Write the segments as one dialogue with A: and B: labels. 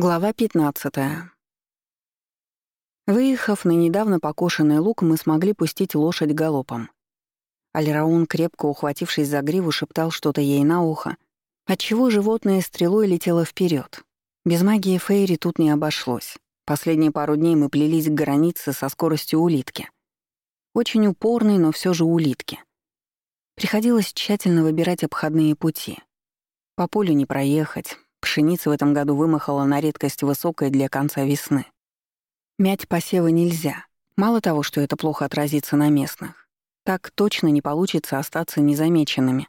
A: Глава 15. Выехав на недавно покошенный луг, мы смогли пустить лошадь галопом. Альраун, крепко ухватившись за гриву, шептал что-то ей на ухо, отчего животное стрелой летело вперед. Без магии Фейри тут не обошлось. Последние пару дней мы плелись к границе со скоростью улитки. Очень упорной, но все же улитки. Приходилось тщательно выбирать обходные пути. По полю не проехать, Пшеница в этом году вымахала на редкость высокой для конца весны. Мять посевы нельзя. Мало того, что это плохо отразится на местных. Так точно не получится остаться незамеченными.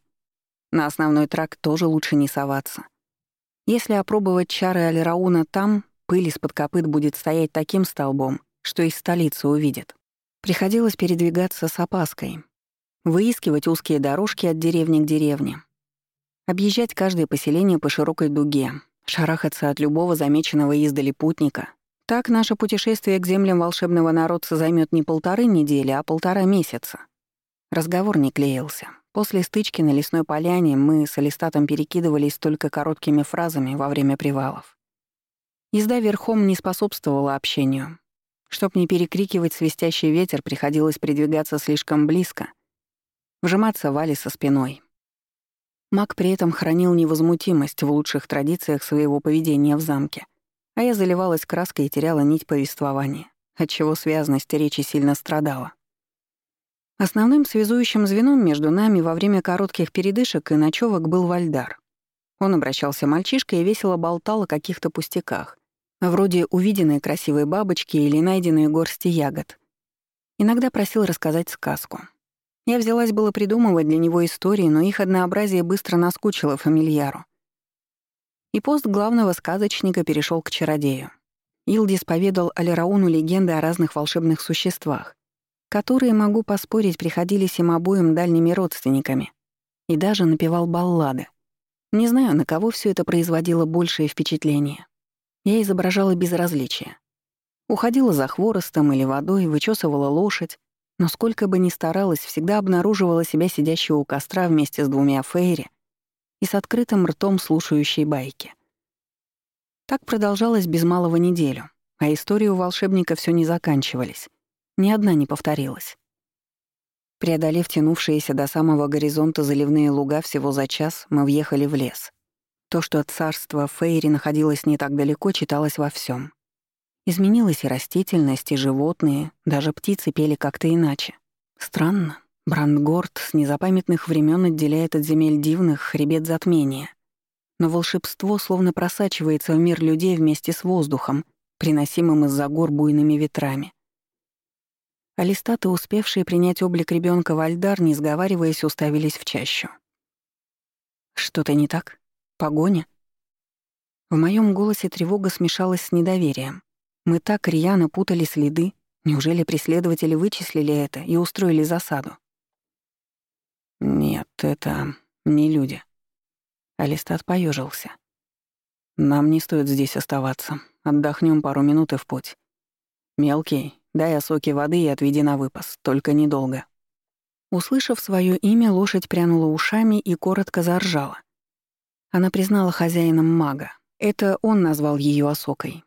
A: На основной тракт тоже лучше не соваться. Если опробовать чары Алирауна там, пыль из-под копыт будет стоять таким столбом, что из столицы увидит. Приходилось передвигаться с опаской. Выискивать узкие дорожки от деревни к деревне, Объезжать каждое поселение по широкой дуге, шарахаться от любого замеченного издали путника. Так наше путешествие к землям волшебного народца займет не полторы недели, а полтора месяца. Разговор не клеился. После стычки на лесной поляне мы с Алистатом перекидывались только короткими фразами во время привалов. Езда верхом не способствовала общению. Чтоб не перекрикивать свистящий ветер, приходилось придвигаться слишком близко, вжиматься в Али со спиной, Маг при этом хранил невозмутимость в лучших традициях своего поведения в замке, а я заливалась краской и теряла нить повествования, отчего связность речи сильно страдала. Основным связующим звеном между нами во время коротких передышек и ночевок был Вальдар. Он обращался мальчишкой и весело болтал о каких-то пустяках, вроде увиденной красивой бабочки или найденной горсти ягод. Иногда просил рассказать сказку. Я взялась было придумывать для него истории, но их однообразие быстро наскучило фамильяру. И пост главного сказочника перешел к чародею. Илдис поведал Алирауну легенды о разных волшебных существах, которые, могу поспорить, приходились им обоим дальними родственниками, и даже напевал баллады. Не знаю, на кого все это производило большее впечатление. Я изображала безразличие. Уходила за хворостом или водой, вычесывала лошадь, но сколько бы ни старалась, всегда обнаруживала себя сидящего у костра вместе с двумя Фейри и с открытым ртом слушающей байки. Так продолжалось без малого неделю, а истории у волшебника все не заканчивались. Ни одна не повторилась. Преодолев тянувшиеся до самого горизонта заливные луга всего за час, мы въехали в лес. То, что от царства Фейри находилось не так далеко, читалось во всем. Изменилась и растительность, и животные, даже птицы пели как-то иначе. Странно. Брандгорд с незапамятных времен отделяет от земель дивных хребет затмения. Но волшебство словно просачивается в мир людей вместе с воздухом, приносимым из-за гор буйными ветрами. Алистаты, успевшие принять облик ребенка Вальдар, не сговариваясь, уставились в чащу. «Что-то не так? Погоня?» В моем голосе тревога смешалась с недоверием. Мы так рьяно путали следы. Неужели преследователи вычислили это и устроили засаду? Нет, это не люди. Алистат поежился. Нам не стоит здесь оставаться. Отдохнем пару минут и в путь. Мелкий, дай осоки воды и отведи на выпас, только недолго. Услышав свое имя, лошадь прянула ушами и коротко заржала. Она признала хозяином мага. Это он назвал ее осокой.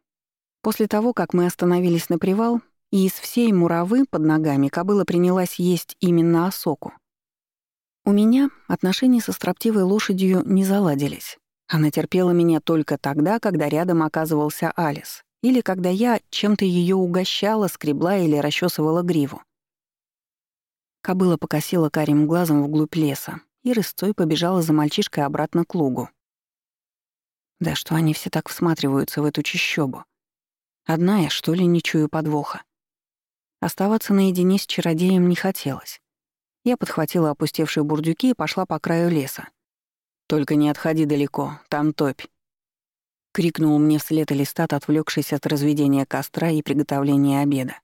A: После того, как мы остановились на привал, и из всей муравы под ногами кобыла принялась есть именно осоку. У меня отношения со строптивой лошадью не заладились. Она терпела меня только тогда, когда рядом оказывался Алис, или когда я чем-то ее угощала, скребла или расчесывала гриву. Кобыла покосила карим глазом вглубь леса и рысцой побежала за мальчишкой обратно к лугу. Да что они все так всматриваются в эту чащобу? Одна я, что ли, не чую подвоха. Оставаться наедине с чародеем не хотелось. Я подхватила опустевшие бурдюки и пошла по краю леса. «Только не отходи далеко, там топь», — крикнул мне вслед Элистат, отвлекшись от разведения костра и приготовления обеда.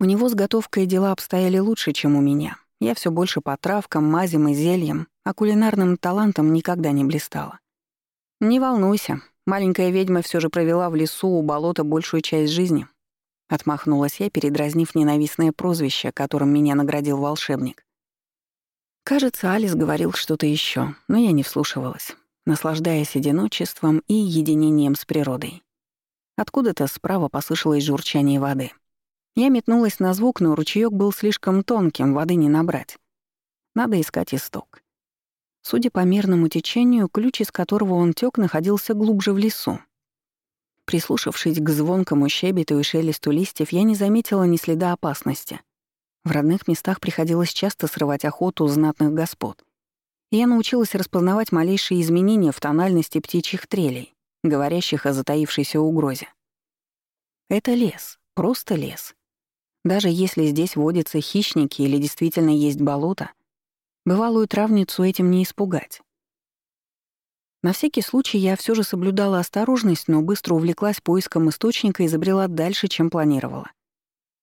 A: У него с готовкой дела обстояли лучше, чем у меня. Я все больше по травкам, мазям и зельям, а кулинарным талантом никогда не блистала. «Не волнуйся, Маленькая ведьма все же провела в лесу у болота большую часть жизни. Отмахнулась я, передразнив ненавистное прозвище, которым меня наградил волшебник. Кажется, Алис говорил что-то еще, но я не вслушивалась. наслаждаясь одиночеством и единением с природой. Откуда-то справа послышалось журчание воды. Я метнулась на звук, но ручеёк был слишком тонким, воды не набрать. Надо искать исток. Судя по мерному течению, ключ, из которого он тёк, находился глубже в лесу. Прислушавшись к звонкому щебету и шелесту листьев, я не заметила ни следа опасности. В родных местах приходилось часто срывать охоту знатных господ. Я научилась распознавать малейшие изменения в тональности птичьих трелей, говорящих о затаившейся угрозе. Это лес, просто лес. Даже если здесь водятся хищники или действительно есть болото, бывалую травницу этим не испугать. На всякий случай я все же соблюдала осторожность, но быстро увлеклась поиском источника и забрела дальше, чем планировала.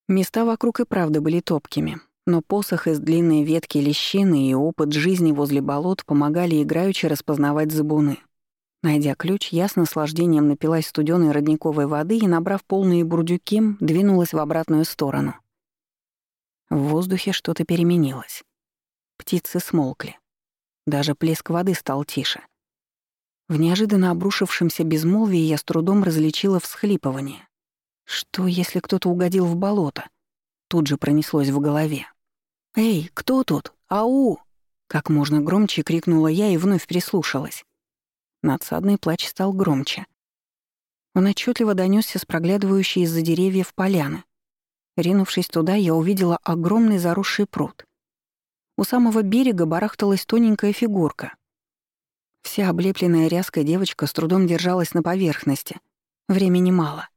A: Места вокруг и правда были топкими, но посох из длинной ветки лещины и опыт жизни возле болот помогали играючи распознавать забуны. Найдя ключ, я с наслаждением напилась студеной родниковой воды и, набрав полные бурдюки, двинулась в обратную сторону. В воздухе что-то переменилось. Птицы смолкли. Даже плеск воды стал тише. В неожиданно обрушившемся безмолвии я с трудом различила всхлипывание. Что, если кто-то угодил в болото? Тут же пронеслось в голове. «Эй, кто тут? Ау!» Как можно громче крикнула я и вновь прислушалась. Надсадный плач стал громче. Он отчетливо донесся с проглядывающей из-за деревьев поляны. Ринувшись туда, я увидела огромный заросший пруд. У самого берега барахталась тоненькая фигурка. Вся облепленная ряской девочка с трудом держалась на поверхности. Времени мало.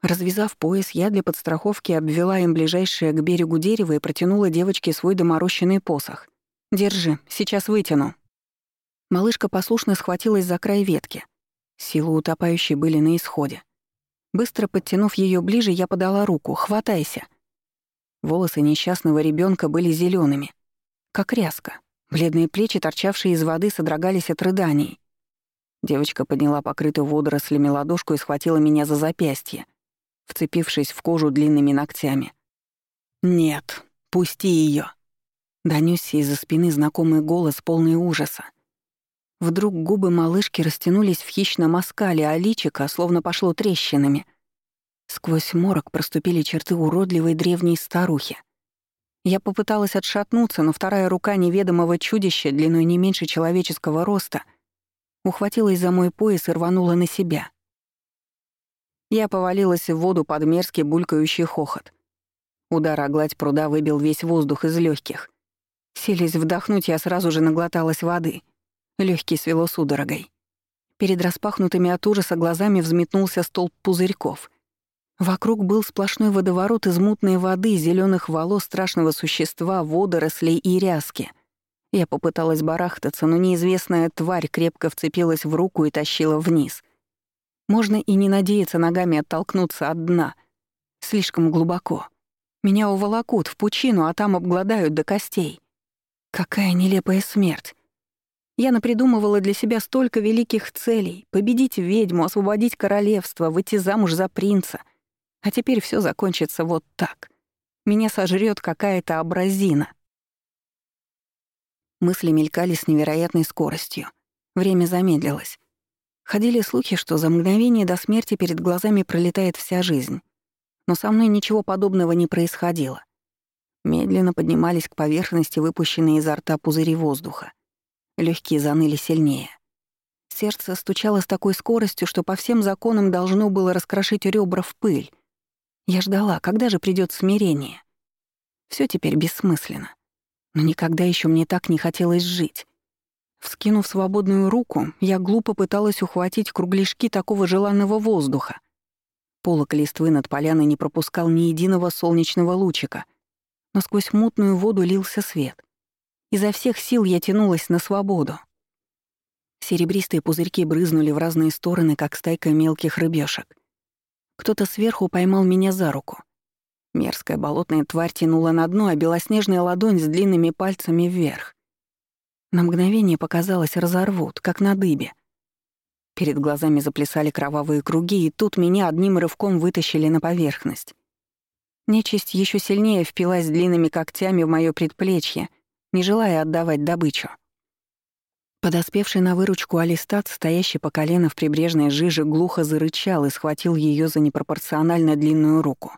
A: Развязав пояс, я для подстраховки обвела им ближайшее к берегу дерево и протянула девочке свой доморощенный посох. «Держи, сейчас вытяну». Малышка послушно схватилась за край ветки. Силы утопающей были на исходе. Быстро подтянув ее ближе, я подала руку. «Хватайся». Волосы несчастного ребенка были зелеными, как ряска. Бледные плечи, торчавшие из воды, содрогались от рыданий. Девочка подняла покрытую водорослями ладошку и схватила меня за запястье, вцепившись в кожу длинными ногтями. «Нет, пусти ее. Донёсся из-за спины знакомый голос, полный ужаса. Вдруг губы малышки растянулись в хищном оскале, а личико словно пошло трещинами. Сквозь морок проступили черты уродливой древней старухи. Я попыталась отшатнуться, но вторая рука неведомого чудища, длиной не меньше человеческого роста, ухватилась за мой пояс и рванула на себя. Я повалилась в воду под мерзкий булькающий хохот. Удар о гладь пруда выбил весь воздух из легких. Селись вдохнуть, я сразу же наглоталась воды. Легкий свело судорогой. Перед распахнутыми от ужаса глазами взметнулся столб пузырьков — Вокруг был сплошной водоворот из мутной воды, зеленых волос страшного существа, водорослей и ряски. Я попыталась барахтаться, но неизвестная тварь крепко вцепилась в руку и тащила вниз. Можно и не надеяться ногами оттолкнуться от дна. Слишком глубоко. Меня уволокут в пучину, а там обгладают до костей. Какая нелепая смерть. Я напридумывала для себя столько великих целей — победить ведьму, освободить королевство, выйти замуж за принца — а теперь все закончится вот так. Меня сожрет какая-то абразина. Мысли мелькали с невероятной скоростью. Время замедлилось. Ходили слухи, что за мгновение до смерти перед глазами пролетает вся жизнь. Но со мной ничего подобного не происходило. Медленно поднимались к поверхности выпущенные изо рта пузыри воздуха. Легкие заныли сильнее. Сердце стучало с такой скоростью, что по всем законам должно было раскрошить ребра в пыль. Я ждала, когда же придёт смирение. Всё теперь бессмысленно. Но никогда ещё мне так не хотелось жить. Вскинув свободную руку, я глупо пыталась ухватить кругляшки такого желанного воздуха. Полок листвы над поляной не пропускал ни единого солнечного лучика, но сквозь мутную воду лился свет. Изо всех сил я тянулась на свободу. Серебристые пузырьки брызнули в разные стороны, как стайка мелких рыбешек. Кто-то сверху поймал меня за руку. Мерзкая болотная тварь тянула на дно, а белоснежная ладонь с длинными пальцами вверх. На мгновение показалось, разорвут, как на дыбе. Перед глазами заплясали кровавые круги, и тут меня одним рывком вытащили на поверхность. Нечисть еще сильнее впилась длинными когтями в моё предплечье, не желая отдавать добычу. Подоспевший на выручку Алистат, стоящий по колено в прибрежной жиже, глухо зарычал и схватил ее за непропорционально длинную руку.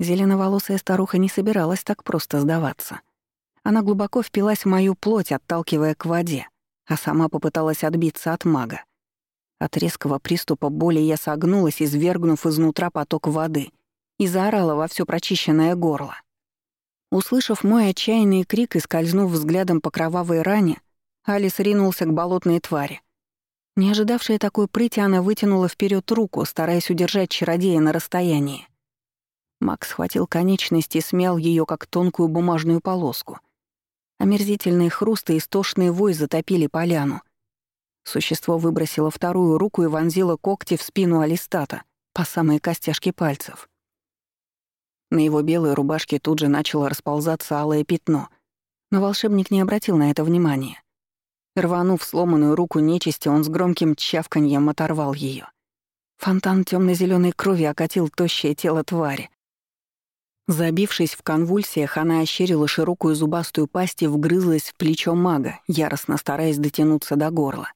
A: Зеленоволосая старуха не собиралась так просто сдаваться. Она глубоко впилась в мою плоть, отталкивая к воде, а сама попыталась отбиться от мага. От резкого приступа боли я согнулась, извергнув изнутра поток воды, и заорала во все прочищенное горло. Услышав мой отчаянный крик и скользнув взглядом по кровавой ране, Алис ринулся к болотной твари. Не ожидавшая такой прыти, она вытянула вперед руку, стараясь удержать чародея на расстоянии. Макс схватил конечность и смял ее как тонкую бумажную полоску. Омерзительные хрусты и истошный вой затопили поляну. Существо выбросило вторую руку и вонзило когти в спину Алистата по самые костяшки пальцев. На его белой рубашке тут же начало расползаться алое пятно, но волшебник не обратил на это внимания. Рванув сломанную руку нечисти, он с громким чавканьем оторвал ее. Фонтан темно зеленой крови окатил тощее тело твари. Забившись в конвульсиях, она ощерила широкую зубастую пасть и вгрызлась в плечо мага, яростно стараясь дотянуться до горла.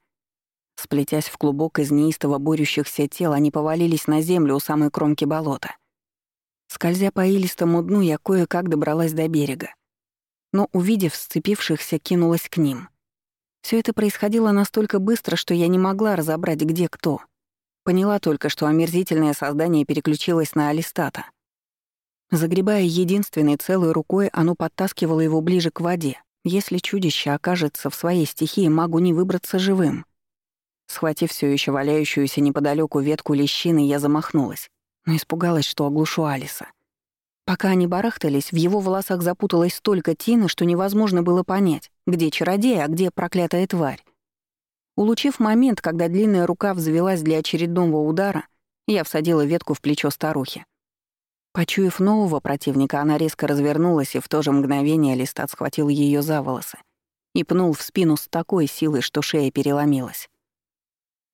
A: Сплетясь в клубок из неистово борющихся тел, они повалились на землю у самой кромки болота. Скользя по илистому дну, я кое-как добралась до берега. Но, увидев сцепившихся, кинулась к ним — все это происходило настолько быстро, что я не могла разобрать, где кто. Поняла только, что омерзительное создание переключилось на Алистата. Загребая единственной целой рукой, оно подтаскивало его ближе к воде. Если чудище окажется в своей стихии, магу не выбраться живым. Схватив все еще валяющуюся неподалеку ветку лещины, я замахнулась, но испугалась, что оглушу Алиса. Пока они барахтались, в его волосах запуталось столько тины, что невозможно было понять, где чародей, а где проклятая тварь. Улучив момент, когда длинная рука взвелась для очередного удара, я всадила ветку в плечо старухи. Почуяв нового противника, она резко развернулась, и в то же мгновение Листат схватил ее за волосы и пнул в спину с такой силой, что шея переломилась.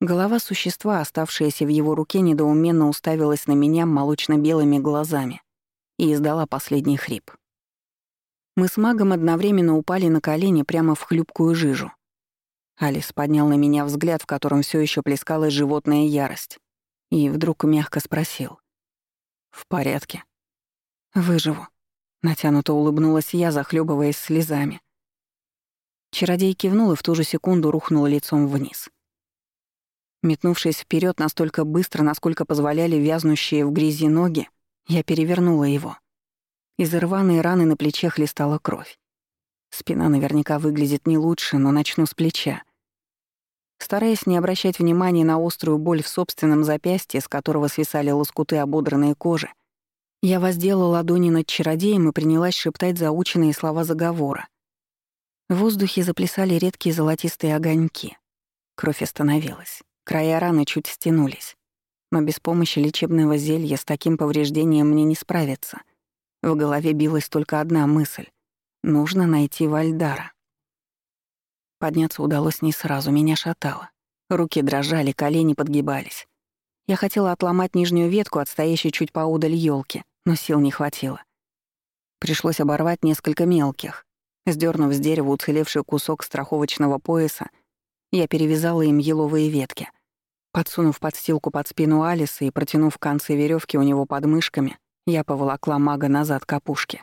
A: Голова существа, оставшаяся в его руке, недоуменно уставилась на меня молочно-белыми глазами и издала последний хрип. Мы с магом одновременно упали на колени прямо в хлюпкую жижу. Алис поднял на меня взгляд, в котором все еще плескалась животная ярость, и вдруг мягко спросил. «В порядке?» «Выживу», — натянуто улыбнулась я, захлебываясь слезами. Чародей кивнул и в ту же секунду рухнул лицом вниз. Метнувшись вперед настолько быстро, насколько позволяли вязнущие в грязи ноги, я перевернула его. Из рваной раны на плече хлестала кровь. Спина наверняка выглядит не лучше, но начну с плеча. Стараясь не обращать внимания на острую боль в собственном запястье, с которого свисали лоскуты ободранной кожи, я воздела ладони над чародеем и принялась шептать заученные слова заговора. В воздухе заплясали редкие золотистые огоньки. Кровь остановилась. Края раны чуть стянулись но без помощи лечебного зелья с таким повреждением мне не справиться. В голове билась только одна мысль — нужно найти Вальдара. Подняться удалось не сразу, меня шатало. Руки дрожали, колени подгибались. Я хотела отломать нижнюю ветку, отстоящей чуть поудаль елки, но сил не хватило. Пришлось оборвать несколько мелких. Сдернув с дерева уцелевший кусок страховочного пояса, я перевязала им еловые ветки — Подсунув подстилку под спину Алиса и протянув концы веревки у него под мышками, я поволокла мага назад к опушке.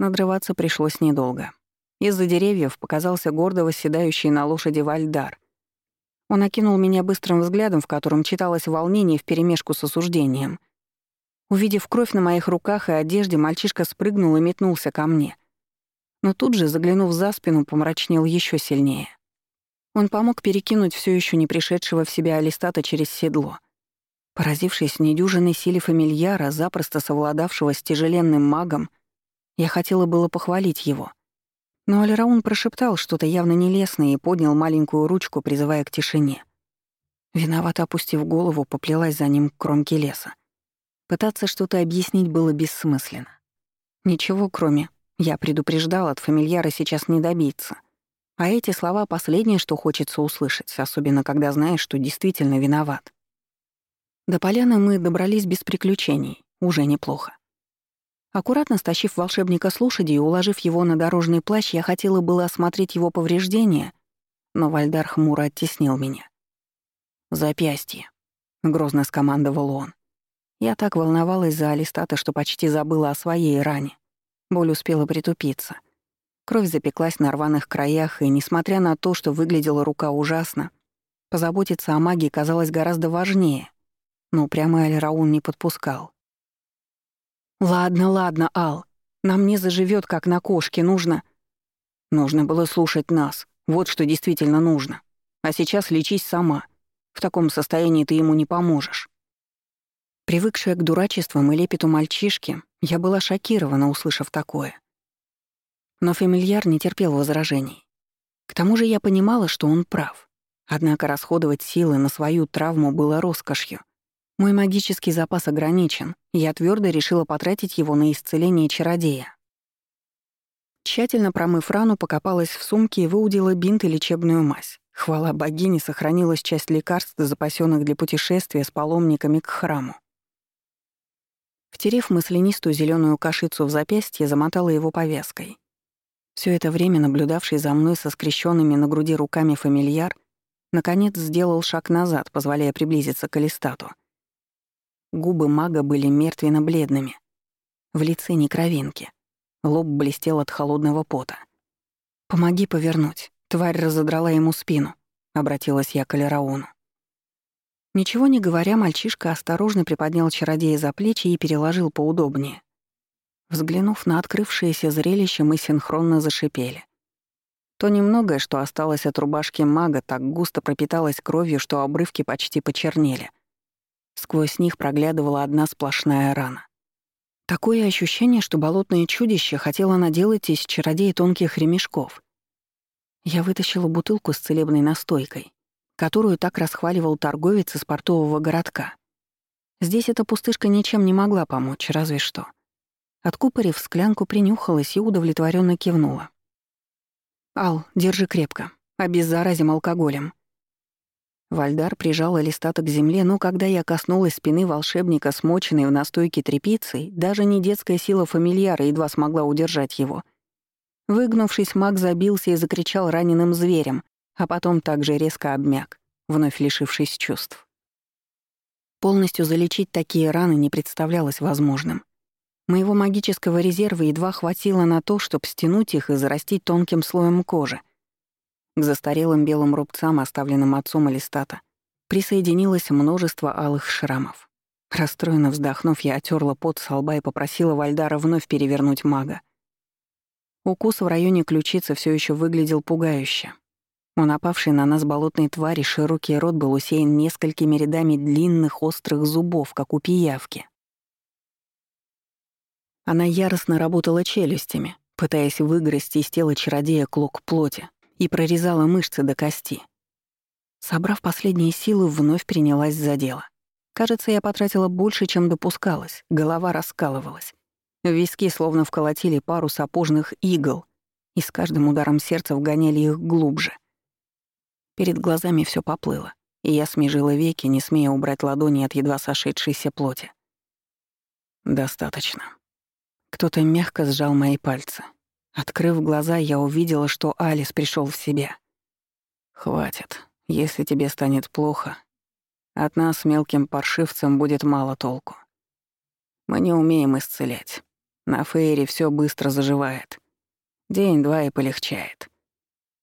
A: Надрываться пришлось недолго. Из-за деревьев показался гордо восседающий на лошади Вальдар. Он окинул меня быстрым взглядом, в котором читалось волнение вперемешку с осуждением. Увидев кровь на моих руках и одежде, мальчишка спрыгнул и метнулся ко мне. Но тут же, заглянув за спину, помрачнел еще сильнее. Он помог перекинуть все еще не пришедшего в себя Алистата через седло. Поразившись недюжинной силе фамильяра, запросто совладавшего с тяжеленным магом, я хотела было похвалить его. Но Алираун прошептал что-то явно нелестное и поднял маленькую ручку, призывая к тишине. Виновато опустив голову, поплелась за ним к кромке леса. Пытаться что-то объяснить было бессмысленно. Ничего, кроме «я предупреждал, от фамильяра сейчас не добиться», а эти слова — последнее, что хочется услышать, особенно когда знаешь, что действительно виноват. До поляны мы добрались без приключений, уже неплохо. Аккуратно стащив волшебника с лошади и уложив его на дорожный плащ, я хотела было осмотреть его повреждения, но Вальдар хмуро оттеснил меня. «Запястье», — грозно скомандовал он. Я так волновалась за Алистата, что почти забыла о своей ране. Боль успела притупиться. Кровь запеклась на рваных краях, и, несмотря на то, что выглядела рука ужасно, позаботиться о магии казалось гораздо важнее. Но прямо Аль-Раун не подпускал. «Ладно, ладно, Ал, нам не заживет, как на кошке, нужно...» «Нужно было слушать нас, вот что действительно нужно. А сейчас лечись сама. В таком состоянии ты ему не поможешь». Привыкшая к дурачествам и лепету мальчишки, я была шокирована, услышав такое. Но фамильяр не терпел возражений. К тому же я понимала, что он прав. Однако расходовать силы на свою травму было роскошью. Мой магический запас ограничен, и я твердо решила потратить его на исцеление чародея. Тщательно промыв рану, покопалась в сумке и выудила бинт и лечебную мазь. Хвала богине, сохранилась часть лекарств, запасенных для путешествия с паломниками к храму. Втерев маслянистую зеленую кашицу в запястье, замотала его повязкой. Все это время наблюдавший за мной со скрещенными на груди руками фамильяр наконец сделал шаг назад, позволяя приблизиться к Алистату. Губы мага были мертвенно-бледными. В лице ни кровинки. Лоб блестел от холодного пота. «Помоги повернуть. Тварь разодрала ему спину», — обратилась я к Алирауну. Ничего не говоря, мальчишка осторожно приподнял чародея за плечи и переложил поудобнее. Взглянув на открывшееся зрелище, мы синхронно зашипели. То немногое, что осталось от рубашки мага, так густо пропиталось кровью, что обрывки почти почернели. Сквозь них проглядывала одна сплошная рана. Такое ощущение, что болотное чудище хотело наделать из чародея тонких ремешков. Я вытащила бутылку с целебной настойкой которую так расхваливал торговец из портового городка. Здесь эта пустышка ничем не могла помочь, разве что. Откупорив склянку, принюхалась и удовлетворенно кивнула. «Ал, держи крепко. Обеззаразим алкоголем». Вальдар прижал листата к земле, но когда я коснулась спины волшебника, смоченной в настойке тряпицей, даже не детская сила фамильяра едва смогла удержать его. Выгнувшись, маг забился и закричал раненым зверем, а потом также резко обмяк, вновь лишившись чувств. Полностью залечить такие раны не представлялось возможным. Моего магического резерва едва хватило на то, чтобы стянуть их и зарастить тонким слоем кожи. К застарелым белым рубцам, оставленным отцом Элистата, присоединилось множество алых шрамов. Расстроенно вздохнув, я отерла пот со лба и попросила Вальдара вновь перевернуть мага. Укус в районе ключицы все еще выглядел пугающе, у напавшей на нас болотной твари широкий рот был усеян несколькими рядами длинных острых зубов, как у пиявки. Она яростно работала челюстями, пытаясь выгрызть из тела чародея клок плоти, и прорезала мышцы до кости. Собрав последние силы, вновь принялась за дело. Кажется, я потратила больше, чем допускалось, голова раскалывалась. В виски словно вколотили пару сапожных игл, и с каждым ударом сердца вгоняли их глубже — Перед глазами все поплыло, и я смежила веки, не смея убрать ладони от едва сошедшейся плоти. Достаточно. Кто-то мягко сжал мои пальцы. Открыв глаза, я увидела, что Алис пришел в себя. «Хватит. Если тебе станет плохо, от нас мелким паршивцам будет мало толку. Мы не умеем исцелять. На Фейре все быстро заживает. День-два и полегчает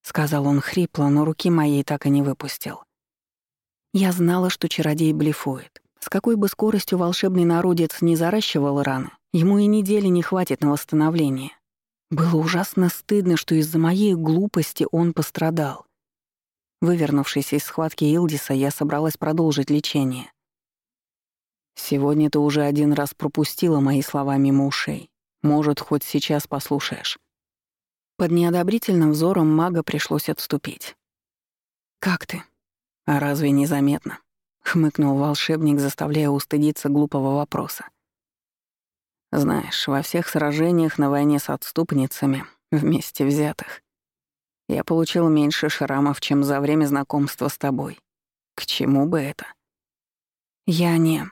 A: сказал он хрипло, но руки моей так и не выпустил. Я знала, что чародей блефует. С какой бы скоростью волшебный народец не заращивал раны, ему и недели не хватит на восстановление. Было ужасно стыдно, что из-за моей глупости он пострадал. Вывернувшись из схватки Илдиса, я собралась продолжить лечение. «Сегодня ты уже один раз пропустила мои слова мимо ушей. Может, хоть сейчас послушаешь». Под неодобрительным взором мага пришлось отступить. «Как ты?» «А разве не заметно?» — хмыкнул волшебник, заставляя устыдиться глупого вопроса. «Знаешь, во всех сражениях на войне с отступницами, вместе взятых, я получил меньше шрамов, чем за время знакомства с тобой. К чему бы это?» «Я не...»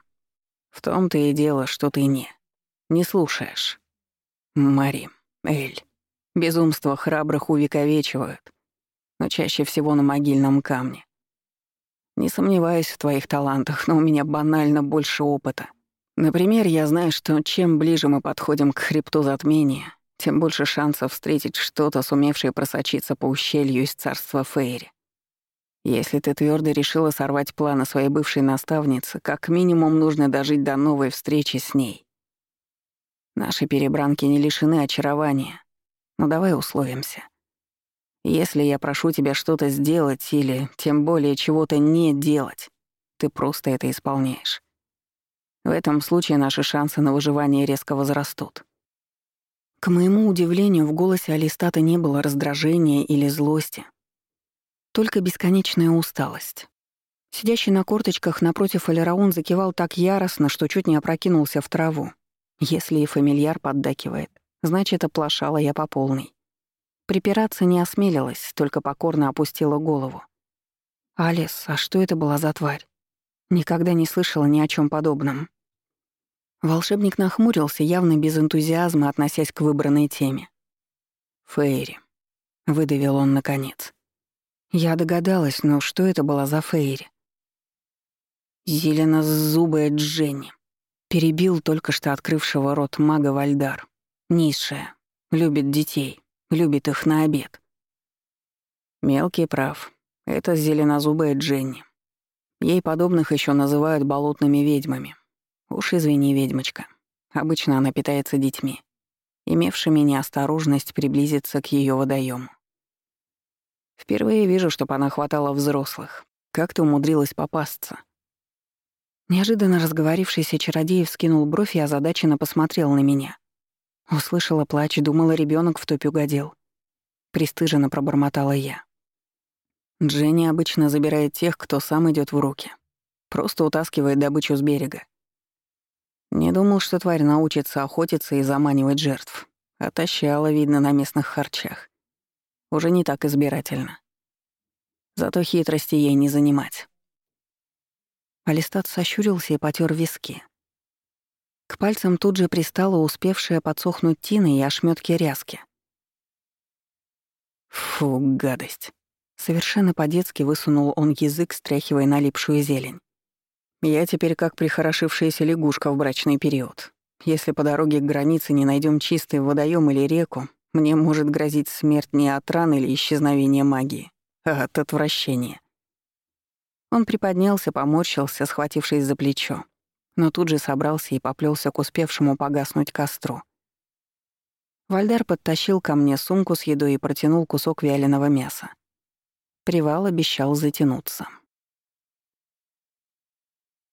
A: «В том-то и дело, что ты не. Не слушаешь. Мари, Эль, Безумство храбрых увековечивают. но чаще всего на могильном камне. Не сомневаюсь в твоих талантах, но у меня банально больше опыта. Например, я знаю, что чем ближе мы подходим к хребту затмения, тем больше шансов встретить что-то, сумевшее просочиться по ущелью из царства Фейри. Если ты твердо решила сорвать планы своей бывшей наставницы, как минимум нужно дожить до новой встречи с ней. Наши перебранки не лишены очарования, но давай условимся. Если я прошу тебя что-то сделать или, тем более, чего-то не делать, ты просто это исполняешь. В этом случае наши шансы на выживание резко возрастут. К моему удивлению, в голосе Алистата не было раздражения или злости, только бесконечная усталость. Сидящий на корточках напротив Алираун закивал так яростно, что чуть не опрокинулся в траву. Если и фамильяр поддакивает, значит, оплошала я по полной. Припираться не осмелилась, только покорно опустила голову. «Алис, а что это была за тварь? Никогда не слышала ни о чем подобном». Волшебник нахмурился, явно без энтузиазма, относясь к выбранной теме. «Фейри», — выдавил он наконец. Я догадалась, но что это была за Фейри? Зеленозубая Дженни. Перебил только что открывшего рот мага Вальдар. Низшая. Любит детей. Любит их на обед. Мелкий прав. Это зеленозубая Дженни. Ей подобных еще называют болотными ведьмами. Уж извини, ведьмочка. Обычно она питается детьми, имевшими неосторожность приблизиться к ее водоему. Впервые вижу, чтоб она хватала взрослых. Как ты умудрилась попасться?» Неожиданно разговорившийся чародей вскинул бровь и озадаченно посмотрел на меня. Услышала плач, думала, ребенок в топь угодил. Престыженно пробормотала я. Дженни обычно забирает тех, кто сам идет в руки. Просто утаскивает добычу с берега. Не думал, что тварь научится охотиться и заманивать жертв. Отощала, видно, на местных харчах. Уже не так избирательно. Зато хитрости ей не занимать. Алистат сощурился и потер виски. К пальцам тут же пристала успевшая подсохнуть тина и ошметки ряски. Фу, гадость. Совершенно по-детски высунул он язык, стряхивая налипшую зелень. Я теперь как прихорошившаяся лягушка в брачный период. Если по дороге к границе не найдем чистый водоем или реку, мне может грозить смерть не от ран или исчезновения магии, а от отвращения. Он приподнялся, поморщился, схватившись за плечо, но тут же собрался и поплелся к успевшему погаснуть костру. Вальдар подтащил ко мне сумку с едой и протянул кусок вяленого мяса. Привал обещал затянуться.